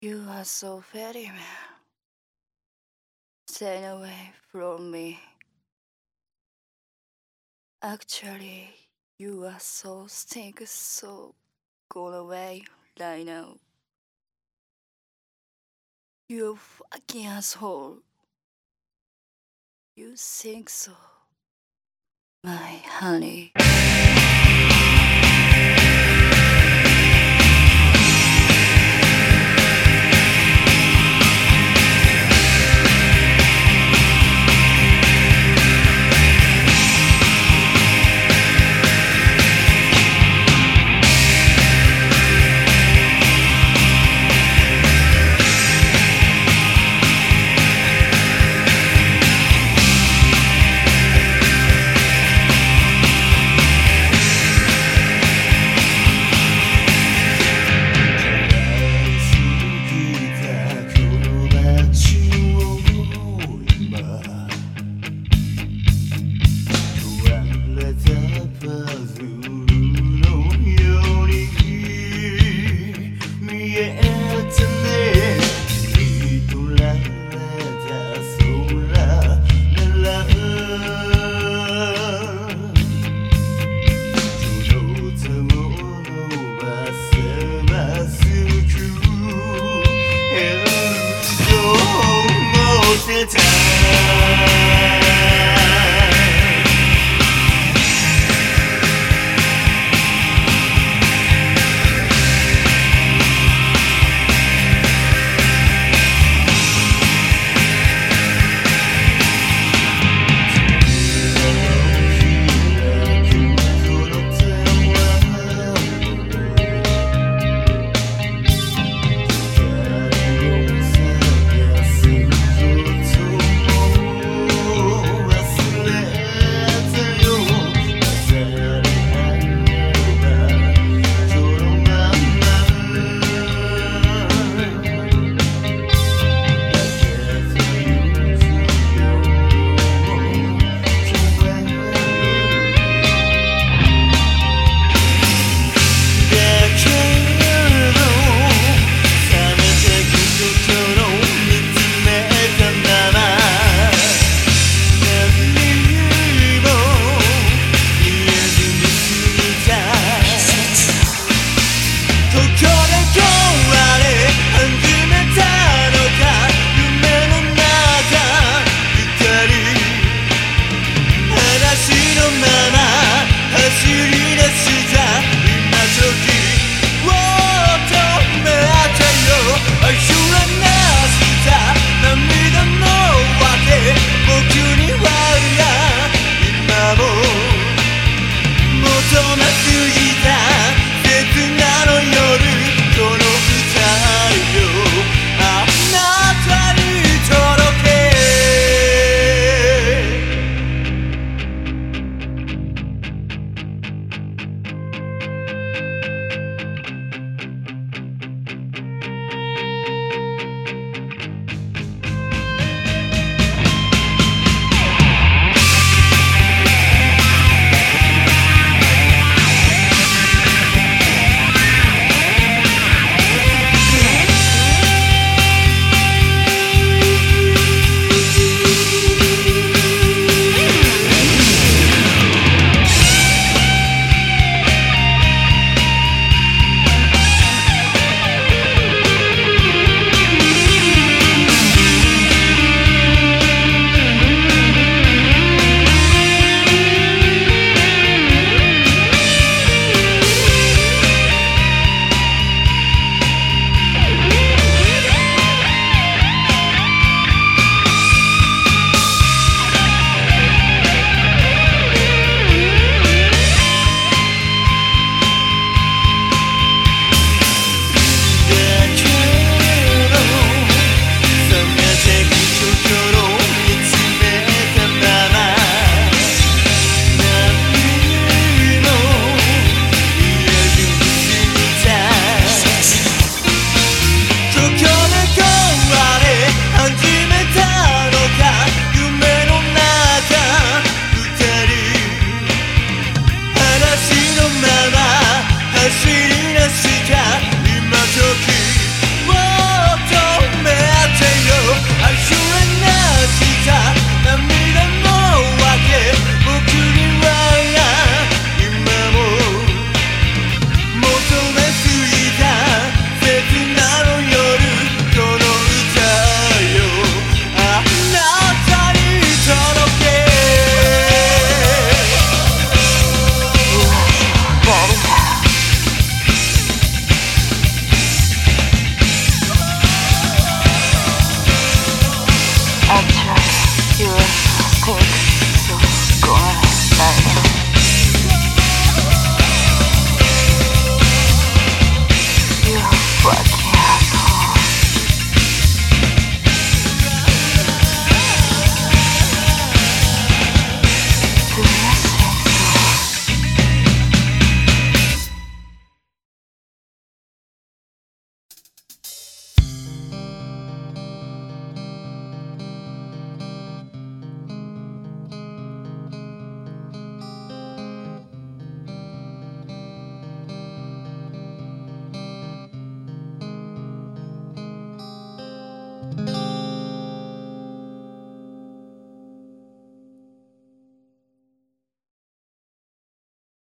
You are so very man. Stay away from me. Actually, you are so stink, so go away right now. You fucking asshole. You think so, my honey.